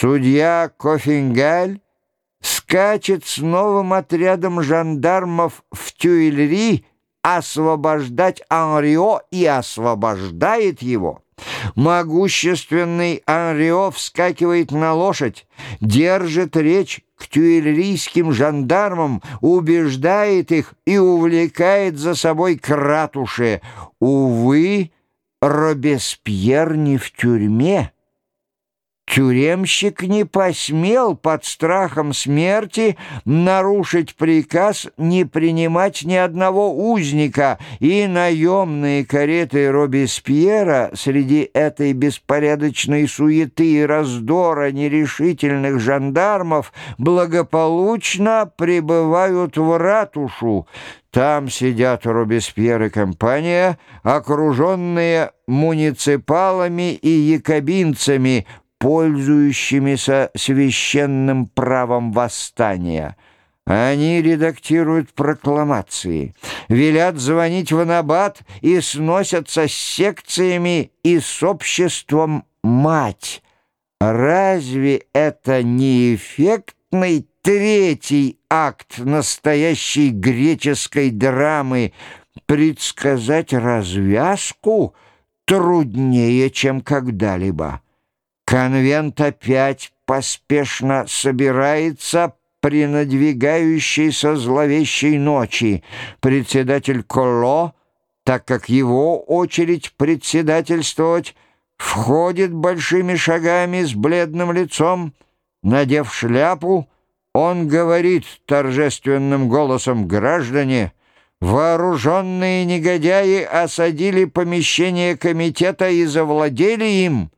Судья Кофингаль скачет с новым отрядом жандармов в Тюильри освобождать Анрио и освобождает его. Могущественный Анрио вскакивает на лошадь, держит речь к тюильрийским жандармам, убеждает их и увлекает за собой к ратуше. Увы, Робеспьер не в тюрьме. Тюремщик не посмел под страхом смерти нарушить приказ не принимать ни одного узника, и наемные кареты Робеспьера среди этой беспорядочной суеты и раздора нерешительных жандармов благополучно прибывают в ратушу. Там сидят Робеспьер и компания, окруженные муниципалами и якобинцами, пользующимися священным правом восстания. Они редактируют прокламации, велят звонить в Набат и сносятся с секциями и с обществом «Мать». Разве это не эффектный третий акт настоящей греческой драмы предсказать развязку труднее, чем когда-либо. Конвент опять поспешно собирается при надвигающейся зловещей ночи. Председатель Коло, так как его очередь председательствовать, входит большими шагами с бледным лицом, надев шляпу, он говорит торжественным голосом «Граждане!» Вооруженные негодяи осадили помещение комитета и завладели им.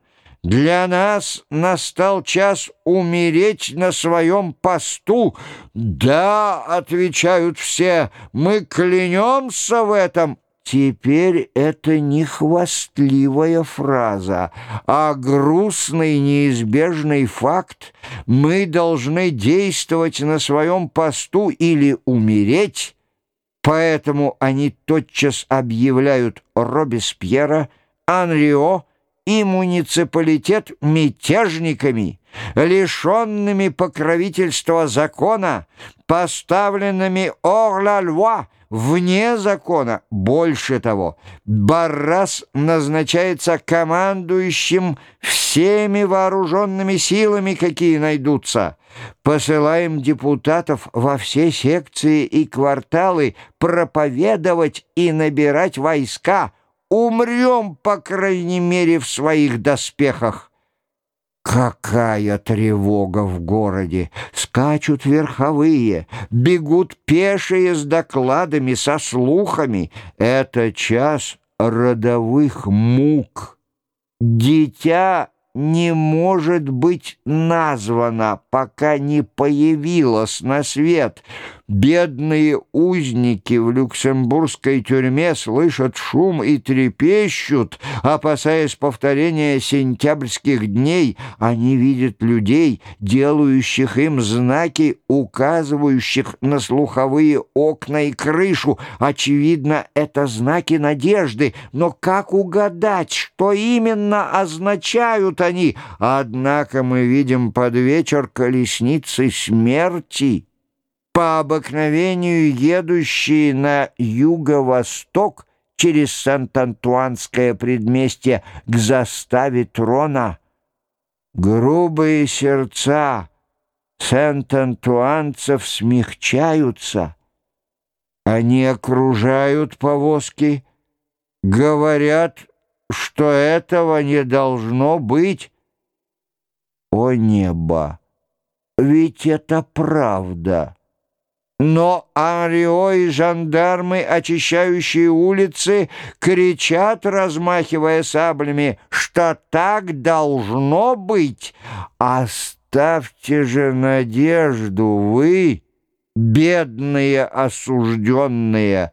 Для нас настал час умереть на своем посту. Да, отвечают все, мы клянемся в этом. Теперь это не хвастливая фраза, а грустный неизбежный факт. Мы должны действовать на своем посту или умереть. Поэтому они тотчас объявляют Робеспьера, Анрио, и муниципалитет мятежниками, лишенными покровительства закона, поставленными ор-ла-льва, вне закона. Больше того, Баррас назначается командующим всеми вооруженными силами, какие найдутся. Посылаем депутатов во все секции и кварталы проповедовать и набирать войска – умрем, по крайней мере, в своих доспехах. Какая тревога в городе! Скачут верховые, бегут пешие с докладами, со слухами. Это час родовых мук. Дитя не может быть названа, пока не появилась на свет. Бедные узники в люксембургской тюрьме слышат шум и трепещут, опасаясь повторения сентябрьских дней. Они видят людей, делающих им знаки, указывающих на слуховые окна и крышу. Очевидно, это знаки надежды, но как угадать, что именно означают они? Однако мы видим под вечер колесницы смерти, по обыкновению едущие на юго-восток через Сант-Антуанское предместье к заставе трона. Грубые сердца Сент-Антуанцев смягчаются. Они окружают повозки, говорят, что этого не должно быть. О небо! Ведь это правда! Но Анрио и жандармы, очищающие улицы, кричат, размахивая саблями, что так должно быть. Оставьте же надежду вы, бедные осужденные.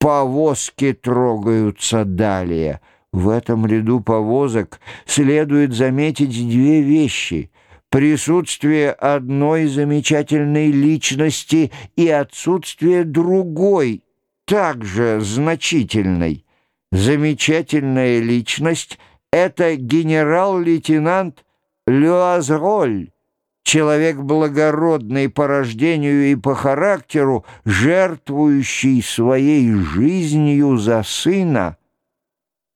Повозки трогаются далее. В этом ряду повозок следует заметить две вещи — присутствие одной замечательной личности и отсутствие другой, также значительной. Замечательная личность — это генерал-лейтенант Люазроль, человек благородный по рождению и по характеру, жертвующий своей жизнью за сына.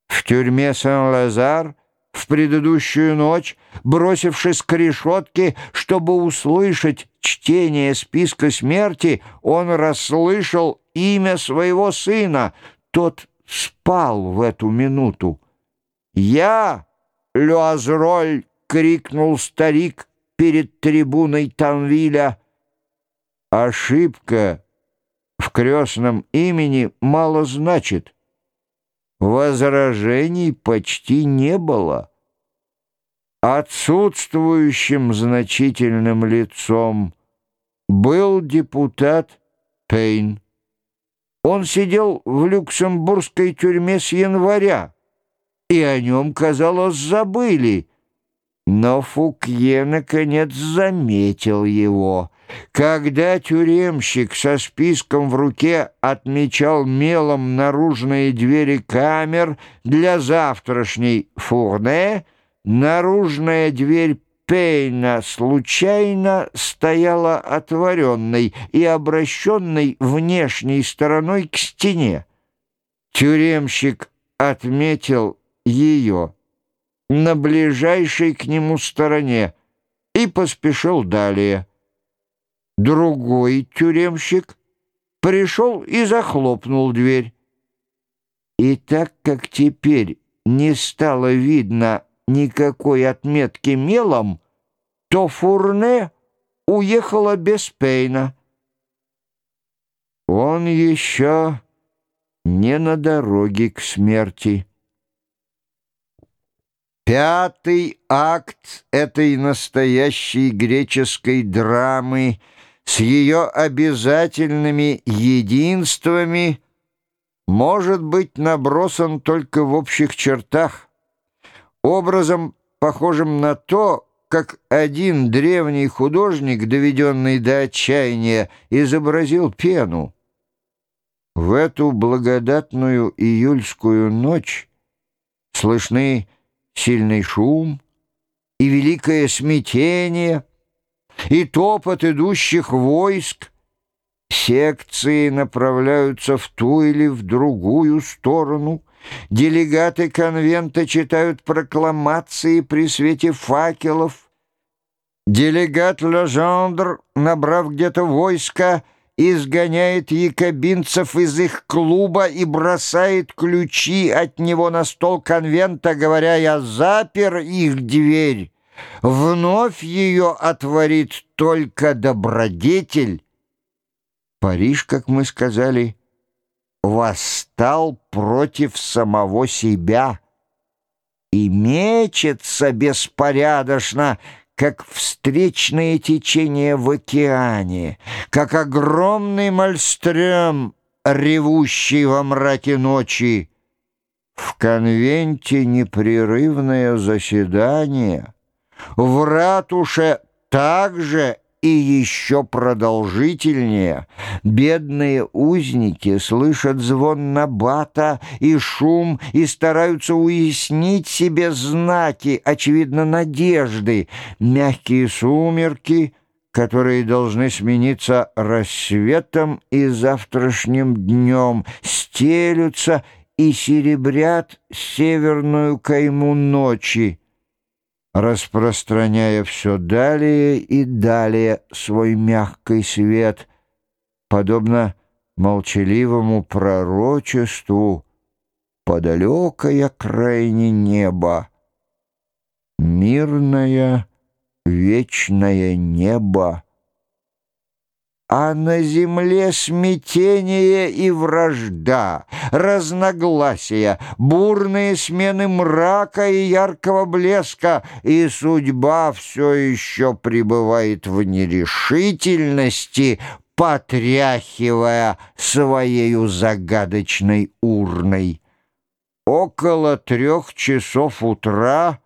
В тюрьме Сен-Лазар в предыдущую ночь, бросившись к решетке, чтобы услышать чтение списка смерти, он расслышал имя своего сына. Тот спал в эту минуту. «Я, Люазроль!» — крикнул старик перед трибуной Тамвиля. Ошибка в крестном имени мало значит. Возражений почти не было. Отсутствующим значительным лицом был депутат Пейн. Он сидел в люксембургской тюрьме с января, и о нем, казалось, забыли. Но Фукье, наконец, заметил его. Когда тюремщик со списком в руке отмечал мелом наружные двери камер для завтрашней фурне, наружная дверь Пейна случайно стояла отворенной и обращенной внешней стороной к стене. Тюремщик отметил ее на ближайшей к нему стороне и поспешил далее. Другой тюремщик пришел и захлопнул дверь. И так как теперь не стало видно никакой отметки мелом, то Фурне уехала без Пейна. Он еще не на дороге к смерти. Пятый акт этой настоящей греческой драмы с ее обязательными единствами может быть набросан только в общих чертах образом, похожим на то, как один древний художник, доведенный до отчаяния, изобразил пену. В эту благодатную июльскую ночь слышны сильный шум и великое смятение, и топот идущих войск, секции направляются в ту или в другую сторону — Делегаты конвента читают прокламации при свете факелов. Делегат Лежандр, набрав где-то войско, изгоняет якобинцев из их клуба и бросает ключи от него на стол конвента, говоря «Я запер их дверь». Вновь ее отворит только добродетель. Париж, как мы сказали, — восстал против самого себя и мечется беспорядочно, как встречное течение в океане, как огромный мальстрем, ревущий во мраке ночи. В конвенте непрерывное заседание, в ратуше также и еще продолжительнее. Бедные узники слышат звон набата и шум и стараются уяснить себе знаки, очевидно, надежды. Мягкие сумерки — которые должны смениться рассветом и завтрашним днем, стелются и серебрят северную кайму ночи распространяя все далее и далее свой мягкий свет, подобно молчаливому пророчеству по далекое крайне небо, мирное вечное небо а на земле смятение и вражда, разногласия, бурные смены мрака и яркого блеска, и судьба все еще пребывает в нерешительности, потряхивая своею загадочной урной. Около трех часов утра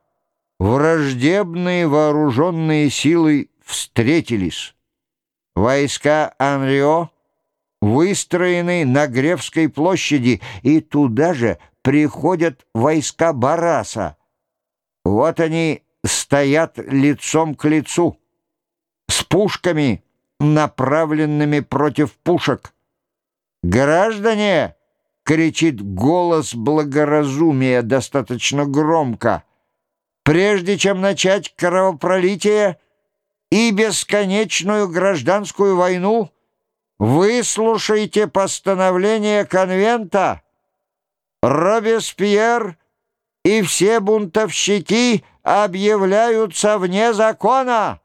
враждебные вооруженные силы встретились. Войска Анрио выстроены на Гревской площади, и туда же приходят войска Бараса. Вот они стоят лицом к лицу, с пушками, направленными против пушек. «Граждане!» — кричит голос благоразумия достаточно громко. «Прежде чем начать кровопролитие и бесконечную гражданскую войну, выслушайте постановление конвента. Робеспьер и все бунтовщики объявляются вне закона».